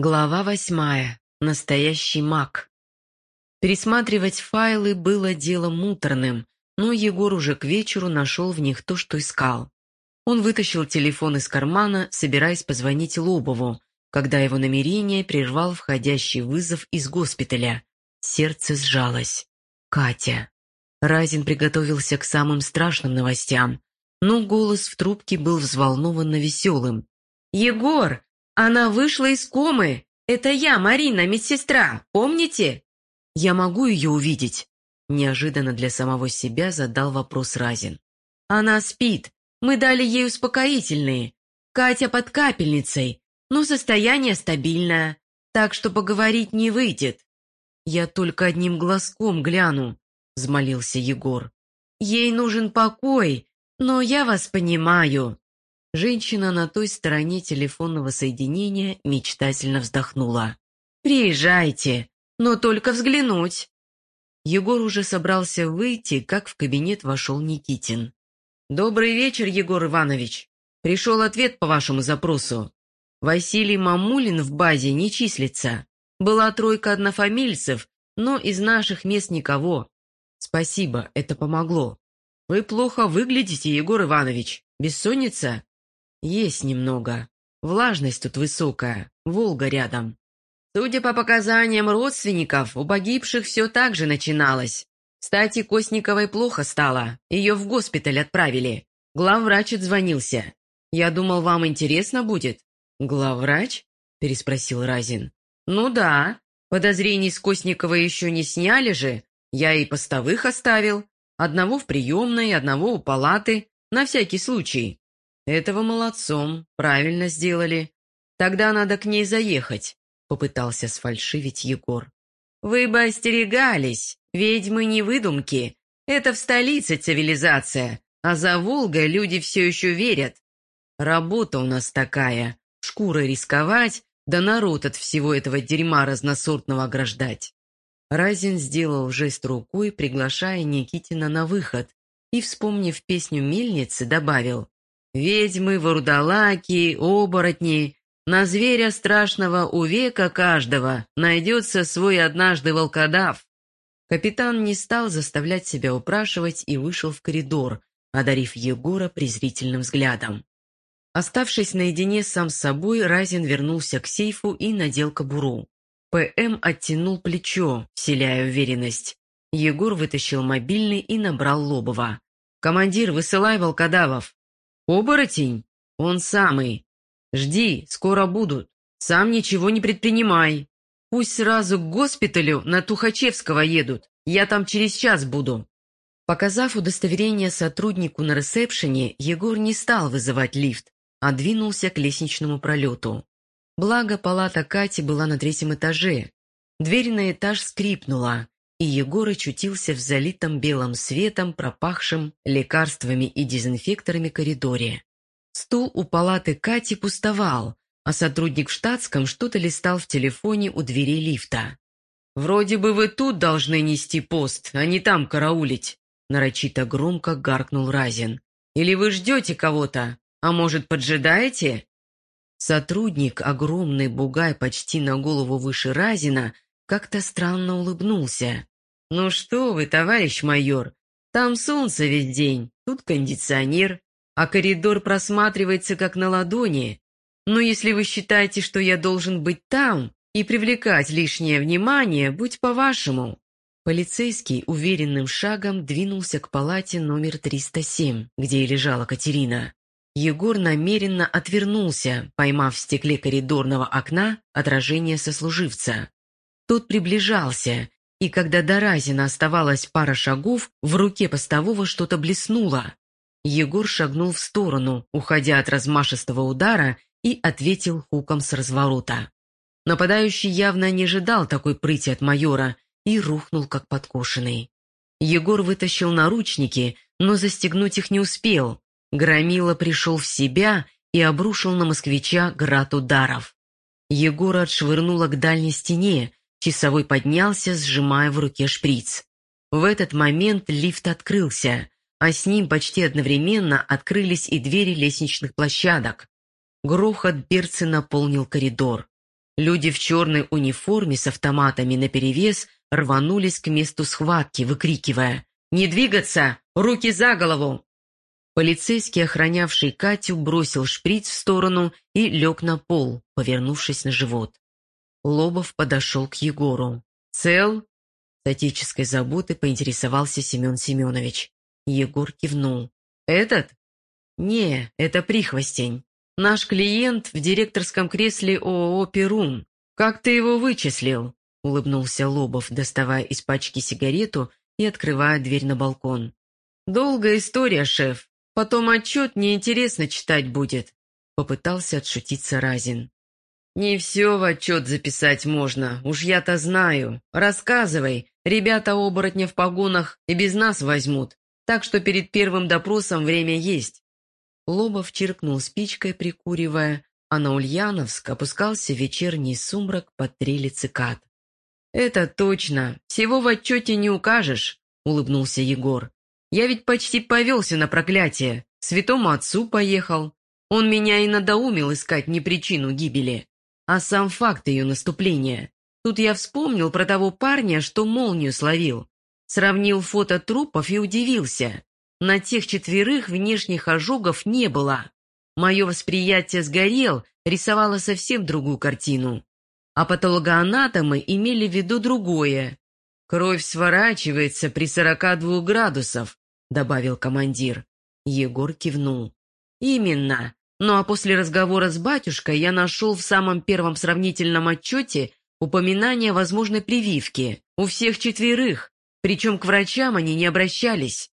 Глава восьмая. Настоящий маг. Пересматривать файлы было делом муторным, но Егор уже к вечеру нашел в них то, что искал. Он вытащил телефон из кармана, собираясь позвонить Лобову, когда его намерение прервал входящий вызов из госпиталя. Сердце сжалось. Катя. Разин приготовился к самым страшным новостям, но голос в трубке был взволнованно веселым. «Егор, она вышла из комы. Это я, Марина, медсестра. Помните? Я могу ее увидеть? Неожиданно для самого себя задал вопрос Разин. Она спит. Мы дали ей успокоительные. Катя под капельницей, но состояние стабильное, так что поговорить не выйдет. Я только одним глазком гляну, взмолился Егор. Ей нужен покой, но я вас понимаю. Женщина на той стороне телефонного соединения мечтательно вздохнула. «Приезжайте, но только взглянуть». Егор уже собрался выйти, как в кабинет вошел Никитин. «Добрый вечер, Егор Иванович. Пришел ответ по вашему запросу. Василий Мамулин в базе не числится. Была тройка однофамильцев, но из наших мест никого. Спасибо, это помогло. Вы плохо выглядите, Егор Иванович. Бессонница?» «Есть немного. Влажность тут высокая, Волга рядом. Судя по показаниям родственников, у погибших все так же начиналось. Кстати, Костниковой плохо стало, ее в госпиталь отправили. Главврач отзвонился. Я думал, вам интересно будет». «Главврач?» – переспросил Разин. «Ну да. Подозрений с Костниковой еще не сняли же. Я и постовых оставил. Одного в приемной, одного у палаты. На всякий случай. «Этого молодцом, правильно сделали. Тогда надо к ней заехать», — попытался сфальшивить Егор. «Вы бы остерегались, ведьмы не выдумки. Это в столице цивилизация, а за Волгой люди все еще верят. Работа у нас такая, шкурой рисковать, да народ от всего этого дерьма разносортного ограждать». Разин сделал жест рукой, приглашая Никитина на выход, и, вспомнив песню мельницы, добавил Ведьмы, вурдалаки, оборотни. На зверя страшного у века каждого найдется свой однажды волкодав. Капитан не стал заставлять себя упрашивать и вышел в коридор, одарив Егора презрительным взглядом. Оставшись наедине сам с собой, Разин вернулся к сейфу и надел кобуру. ПМ оттянул плечо, вселяя уверенность. Егор вытащил мобильный и набрал Лобова. «Командир, высылай волкодавов!» «Оборотень? Он самый. Жди, скоро будут. Сам ничего не предпринимай. Пусть сразу к госпиталю на Тухачевского едут. Я там через час буду». Показав удостоверение сотруднику на ресепшене, Егор не стал вызывать лифт, а двинулся к лестничному пролету. Благо, палата Кати была на третьем этаже. Дверь на этаж скрипнула, и Егор очутился в залитом белым светом, пропахшем лекарствами и дезинфекторами коридоре. Стул у палаты Кати пустовал, а сотрудник в штатском что-то листал в телефоне у двери лифта. «Вроде бы вы тут должны нести пост, а не там караулить», нарочито громко гаркнул Разин. «Или вы ждете кого-то? А может, поджидаете?» Сотрудник, огромный бугай почти на голову выше Разина, как-то странно улыбнулся. «Ну что вы, товарищ майор, там солнце весь день, тут кондиционер, а коридор просматривается как на ладони. Но если вы считаете, что я должен быть там и привлекать лишнее внимание, будь по-вашему». Полицейский уверенным шагом двинулся к палате номер 307, где и лежала Катерина. Егор намеренно отвернулся, поймав в стекле коридорного окна отражение сослуживца. Тот приближался, и когда до Разина оставалась пара шагов, в руке постового что-то блеснуло. Егор шагнул в сторону, уходя от размашистого удара, и ответил хуком с разворота. Нападающий явно не ожидал такой прыти от майора и рухнул как подкошенный. Егор вытащил наручники, но застегнуть их не успел. Громила пришел в себя и обрушил на москвича град ударов. Егора отшвырнуло к дальней стене, Часовой поднялся, сжимая в руке шприц. В этот момент лифт открылся, а с ним почти одновременно открылись и двери лестничных площадок. Грохот берцы наполнил коридор. Люди в черной униформе с автоматами наперевес рванулись к месту схватки, выкрикивая «Не двигаться! Руки за голову!» Полицейский, охранявший Катю, бросил шприц в сторону и лег на пол, повернувшись на живот. Лобов подошел к Егору. «Цел?» С отеческой заботы поинтересовался Семен Семенович. Егор кивнул. «Этот?» «Не, это прихвостень. Наш клиент в директорском кресле ООО «Перун». Как ты его вычислил?» Улыбнулся Лобов, доставая из пачки сигарету и открывая дверь на балкон. «Долгая история, шеф. Потом отчет неинтересно читать будет», попытался отшутиться Разин. «Не все в отчет записать можно, уж я-то знаю. Рассказывай, ребята оборотня в погонах и без нас возьмут, так что перед первым допросом время есть. Лобов чиркнул спичкой, прикуривая, а на Ульяновск опускался вечерний сумрак под трели цикад. «Это точно. Всего в отчете не укажешь», — улыбнулся Егор. «Я ведь почти повелся на проклятие. святому отцу поехал. Он меня и надоумил искать не причину гибели, а сам факт ее наступления. Тут я вспомнил про того парня, что молнию словил. Сравнил фото трупов и удивился. На тех четверых внешних ожогов не было. Мое восприятие сгорел, рисовало совсем другую картину. А патологоанатомы имели в виду другое. «Кровь сворачивается при 42 градусов», — добавил командир. Егор кивнул. «Именно. Ну а после разговора с батюшкой я нашел в самом первом сравнительном отчете упоминание возможной прививки. У всех четверых. Причем к врачам они не обращались.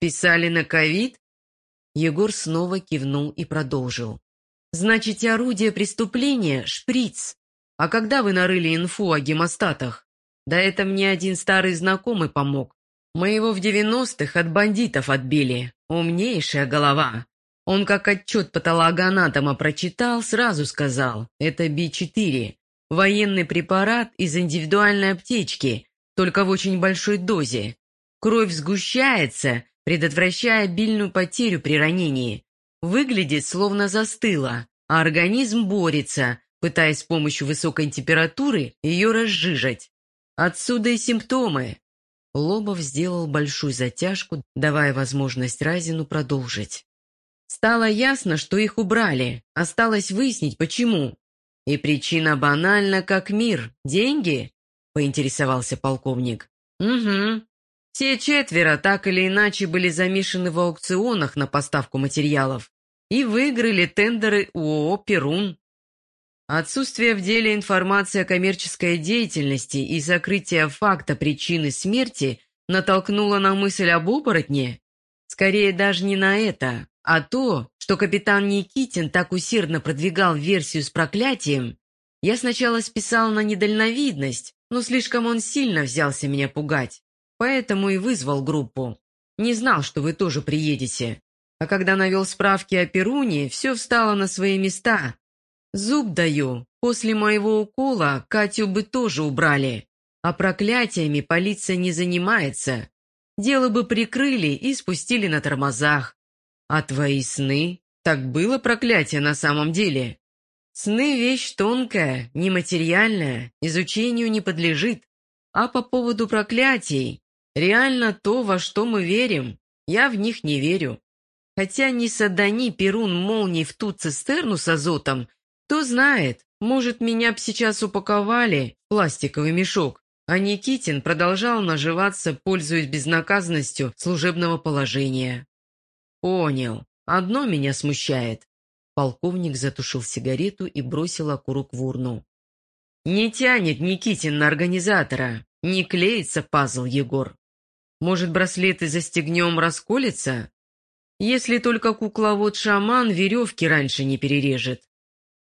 «Писали на ковид?» Егор снова кивнул и продолжил. «Значит, орудие преступления — шприц. А когда вы нарыли инфу о гемостатах? Да это мне один старый знакомый помог. Мы его в девяностых от бандитов отбили. Умнейшая голова. Он как отчет патологоанатома прочитал, сразу сказал, это Би-4. Военный препарат из индивидуальной аптечки, только в очень большой дозе. Кровь сгущается, предотвращая обильную потерю при ранении. Выглядит словно застыла, а организм борется, пытаясь с помощью высокой температуры ее разжижать. Отсюда и симптомы. Лобов сделал большую затяжку, давая возможность Разину продолжить. Стало ясно, что их убрали. Осталось выяснить, почему. И причина банальна, как мир. Деньги? Поинтересовался полковник. Угу. Все четверо так или иначе были замешаны в аукционах на поставку материалов и выиграли тендеры ООО «Перун». Отсутствие в деле информации о коммерческой деятельности и закрытие факта причины смерти натолкнуло на мысль об оборотне? Скорее даже не на это, а то, что капитан Никитин так усердно продвигал версию с проклятием. Я сначала списал на недальновидность, но слишком он сильно взялся меня пугать. Поэтому и вызвал группу. Не знал, что вы тоже приедете. А когда навел справки о Перуне, все встало на свои места. Зуб даю, после моего укола Катю бы тоже убрали. А проклятиями полиция не занимается. Дело бы прикрыли и спустили на тормозах. А твои сны? Так было проклятие на самом деле? Сны – вещь тонкая, нематериальная, изучению не подлежит. А по поводу проклятий, Реально то, во что мы верим. Я в них не верю. Хотя не садани Перун молнии в ту цистерну с азотом, кто знает, может, меня б сейчас упаковали в пластиковый мешок, а Никитин продолжал наживаться, пользуясь безнаказанностью служебного положения. Понял. Одно меня смущает. Полковник затушил сигарету и бросил окурок в урну. Не тянет Никитин на организатора. Не клеится пазл, Егор. Может, браслеты застегнем расколется? Если только кукловод-шаман веревки раньше не перережет.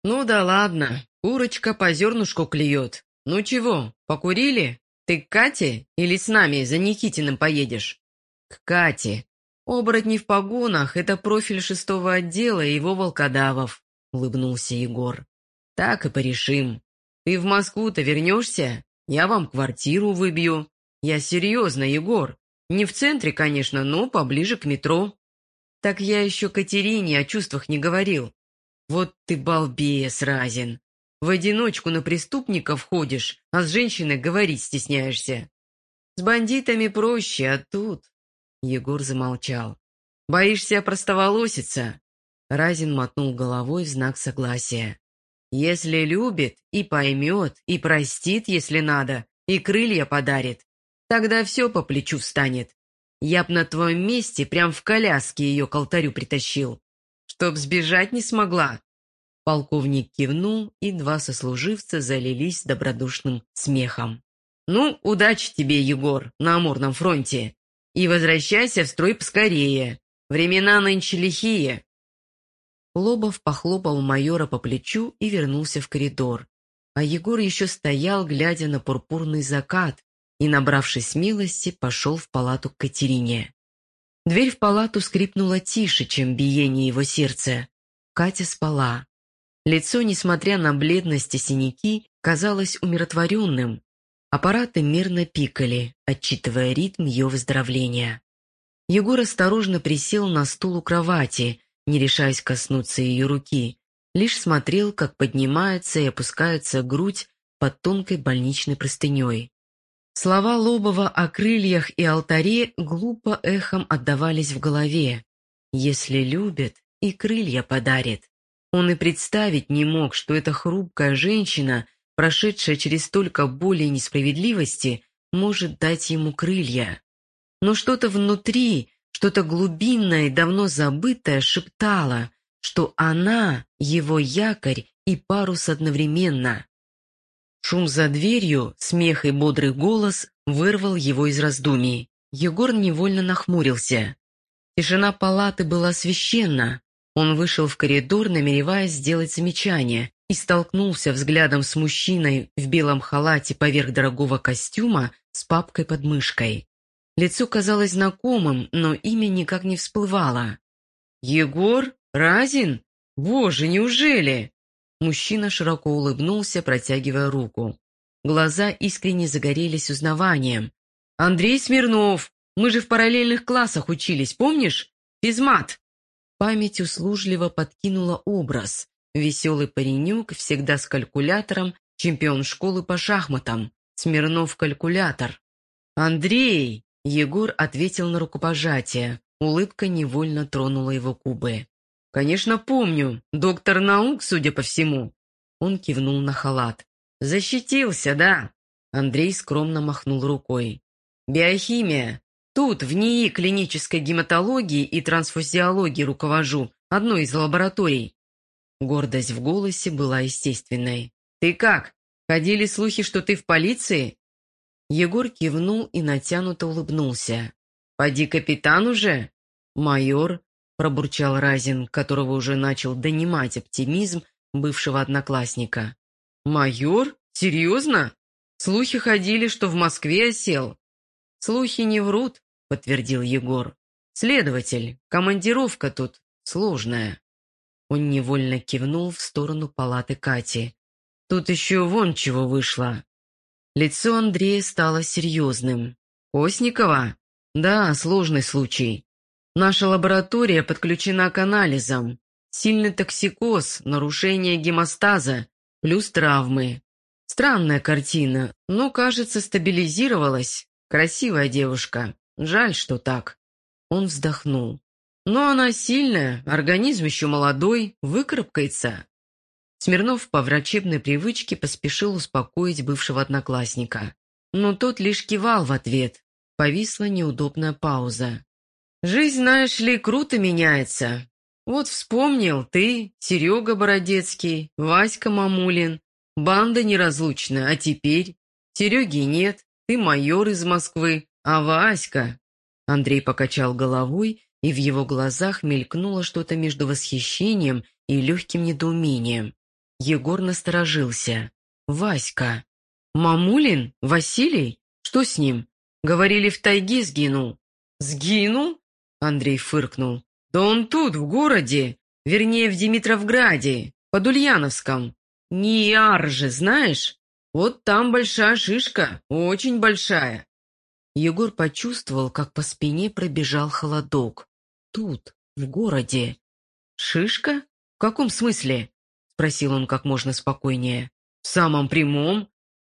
Ну да ладно, курочка по зернышку клюет. Ну чего, покурили? Ты к Кате или с нами за Никитиным поедешь? К Кате. Оборотни в погонах — это профиль шестого отдела и его волкодавов, улыбнулся Егор. Так и порешим. Ты в Москву-то вернешься? Я вам квартиру выбью. Я серьезно, Егор. Не в центре, конечно, но поближе к метро. Так я еще Катерине о чувствах не говорил. Вот ты балбес, Разин. В одиночку на преступников ходишь, а с женщиной говорить стесняешься. С бандитами проще, а тут...» Егор замолчал. «Боишься простоволоситься?» Разин мотнул головой в знак согласия. «Если любит, и поймет, и простит, если надо, и крылья подарит, тогда все по плечу встанет. Я б на твоем месте прям в коляске ее к алтарю притащил. Чтоб сбежать не смогла». Полковник кивнул, и два сослуживца залились добродушным смехом. «Ну, удачи тебе, Егор, на Амурном фронте. И возвращайся в строй поскорее. Времена нынче лихие». Лобов похлопал майора по плечу и вернулся в коридор. А Егор еще стоял, глядя на пурпурный закат, и, набравшись смелости, пошел в палату к Катерине. Дверь в палату скрипнула тише, чем биение его сердца. Катя спала. Лицо, несмотря на бледность и синяки, казалось умиротворенным. Аппараты мирно пикали, отчитывая ритм ее выздоровления. Егор осторожно присел на стул у кровати, не решаясь коснуться ее руки, лишь смотрел, как поднимается и опускается грудь под тонкой больничной простыней. Слова Лобова о крыльях и алтаре глупо эхом отдавались в голове. «Если любит, и крылья подарит». Он и представить не мог, что эта хрупкая женщина, прошедшая через столько боли и несправедливости, может дать ему крылья. Но что-то внутри, что-то глубинное давно забытое шептало, что она — его якорь и парус одновременно. Шум за дверью, смех и бодрый голос вырвал его из раздумий. Егор невольно нахмурился. Тишина палаты была священна, он вышел в коридор, намереваясь сделать замечание, и столкнулся взглядом с мужчиной в белом халате поверх дорогого костюма с папкой под мышкой. Лицо казалось знакомым, но имя никак не всплывало. «Егор? Разин? Боже, неужели?» Мужчина широко улыбнулся, протягивая руку. Глаза искренне загорелись узнаванием. «Андрей Смирнов! Мы же в параллельных классах учились, помнишь? Физмат!» Память услужливо подкинула образ. Веселый паренек, всегда с калькулятором, чемпион школы по шахматам. Смирнов-калькулятор. «Андрей!» — Егор ответил на рукопожатие. Улыбка невольно тронула его губы. «Конечно, помню. Доктор наук, судя по всему». Он кивнул на халат. «Защитился, да?» Андрей скромно махнул рукой. «Биохимия. Тут, в НИИ клинической гематологии и трансфузиологии руковожу, одной из лабораторий. Гордость в голосе была естественной. «Ты как? Ходили слухи, что ты в полиции?» Егор кивнул и натянуто улыбнулся. «Поди капитан уже?» «Майор», — пробурчал Разин, которого уже начал донимать оптимизм бывшего одноклассника. «Майор? Серьезно? Слухи ходили, что в Москве осел». «Слухи не врут», — подтвердил Егор. «Следователь, командировка тут сложная». Он невольно кивнул в сторону палаты Кати. «Тут еще вон чего вышло». Лицо Андрея стало серьезным. «Осникова?» «Да, сложный случай. Наша лаборатория подключена к анализам. Сильный токсикоз, нарушение гемостаза, плюс травмы. Странная картина, но, кажется, стабилизировалась. Красивая девушка. Жаль, что так. Он вздохнул. Но она сильная, организм еще молодой, выкарабкается. Смирнов по врачебной привычке поспешил успокоить бывшего одноклассника. Но тот лишь кивал в ответ. Повисла неудобная пауза. «Жизнь, знаешь ли, круто меняется. Вот вспомнил ты, Серега Бородецкий, Васька Мамулин. Банда неразлучная, а теперь? Сереги нет, ты майор из Москвы, а Васька...» Андрей покачал головой, и в его глазах мелькнуло что-то между восхищением и легким недоумением. Егор насторожился. «Васька! Мамулин? Василий? Что с ним? Говорили, в тайге сгинул». «Сгинул?» Андрей фыркнул. «Да он тут, в городе. Вернее, в Димитровграде, под Ульяновском. Не Арже, знаешь? Вот там большая шишка, очень большая. Егор почувствовал, как по спине пробежал холодок. Тут, в городе. Шишка? В каком смысле? — спросил он как можно спокойнее. «В самом прямом?»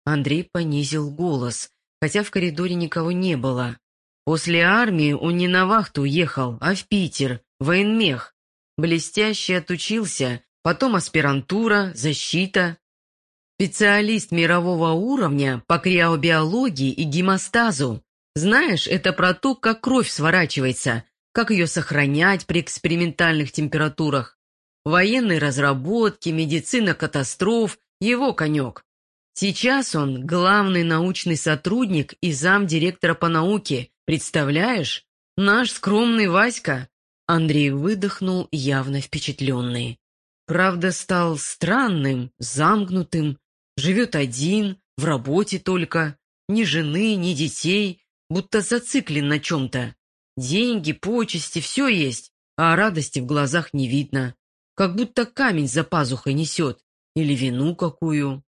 Андрей понизил голос, хотя в коридоре никого не было. После армии он не на вахту уехал, а в Питер, военмех. Блестяще отучился, потом аспирантура, защита. Специалист мирового уровня по криобиологии и гемостазу. Знаешь, это про то, как кровь сворачивается, как ее сохранять при экспериментальных температурах. Военные разработки, медицина катастроф – его конек. Сейчас он главный научный сотрудник и замдиректора по науке. Представляешь? Наш скромный Васька. Андрей выдохнул, явно впечатленный. Правда, стал странным, замкнутым, живет один, в работе только, ни жены, ни детей, будто зациклен на чем-то. Деньги, почести, все есть, а радости в глазах не видно. Как будто камень за пазухой несет, или вину какую.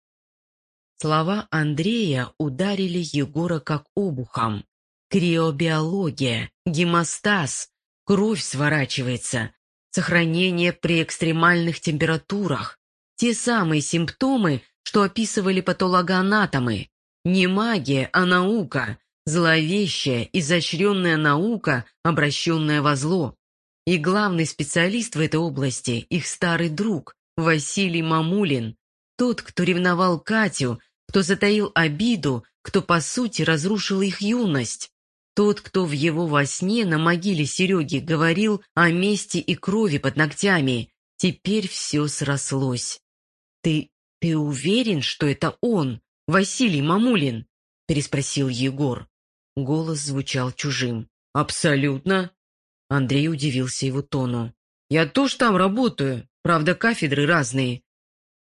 Слова Андрея ударили Егора как обухом. Криобиология, гемостаз, кровь сворачивается, сохранение при экстремальных температурах. Те самые симптомы, что описывали патологоанатомы. Не магия, а наука, зловещая, изощренная наука, обращенная во зло. И главный специалист в этой области – их старый друг, Василий Мамулин, тот, кто ревновал Катю, кто затаил обиду, кто, по сути, разрушил их юность. Тот, кто в его во сне на могиле Сереги говорил о мести и крови под ногтями. Теперь все срослось. «Ты... ты уверен, что это он, Василий Мамулин?» – переспросил Егор. Голос звучал чужим. «Абсолютно!» Андрей удивился его тону. «Я тоже там работаю, правда, кафедры разные.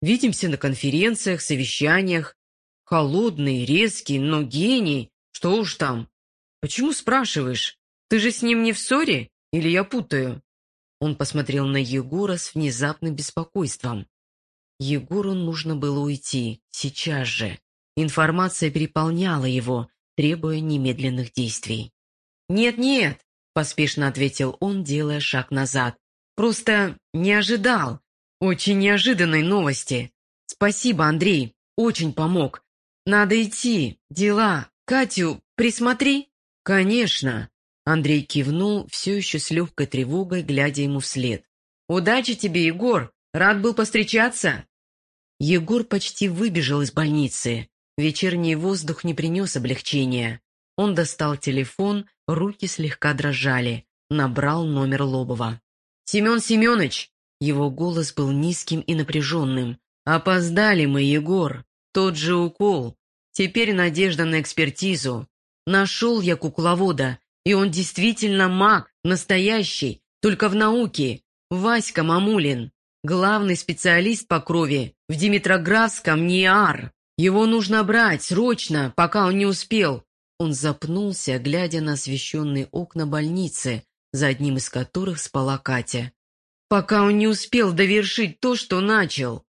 Видимся на конференциях, совещаниях. Холодный, резкий, но гений. Что уж там. «Почему спрашиваешь? Ты же с ним не в ссоре? Или я путаю?» Он посмотрел на Егора с внезапным беспокойством. Егору нужно было уйти, сейчас же. Информация переполняла его, требуя немедленных действий. «Нет-нет», — поспешно ответил он, делая шаг назад. «Просто не ожидал. Очень неожиданной новости. Спасибо, Андрей, очень помог. Надо идти, дела. Катю присмотри». «Конечно!» Андрей кивнул, все еще с легкой тревогой, глядя ему вслед. «Удачи тебе, Егор! Рад был постречаться!» Егор почти выбежал из больницы. Вечерний воздух не принес облегчения. Он достал телефон, руки слегка дрожали. Набрал номер Лобова. «Семен Семенович!» Его голос был низким и напряженным. «Опоздали мы, Егор. Тот же укол. Теперь надежда на экспертизу. Нашел я кукловода, и он действительно маг, настоящий, только в науке. Васька Мамулин, главный специалист по крови в Димитроградском НИАР. Его нужно брать срочно, пока он не успел. Он запнулся, глядя на освещенные окна больницы, за одним из которых спала Катя. Пока он не успел довершить то, что начал.